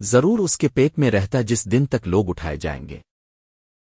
ضرور اس کے پیٹ میں رہتا جس دن تک لوگ اٹھائے جائیں گے۔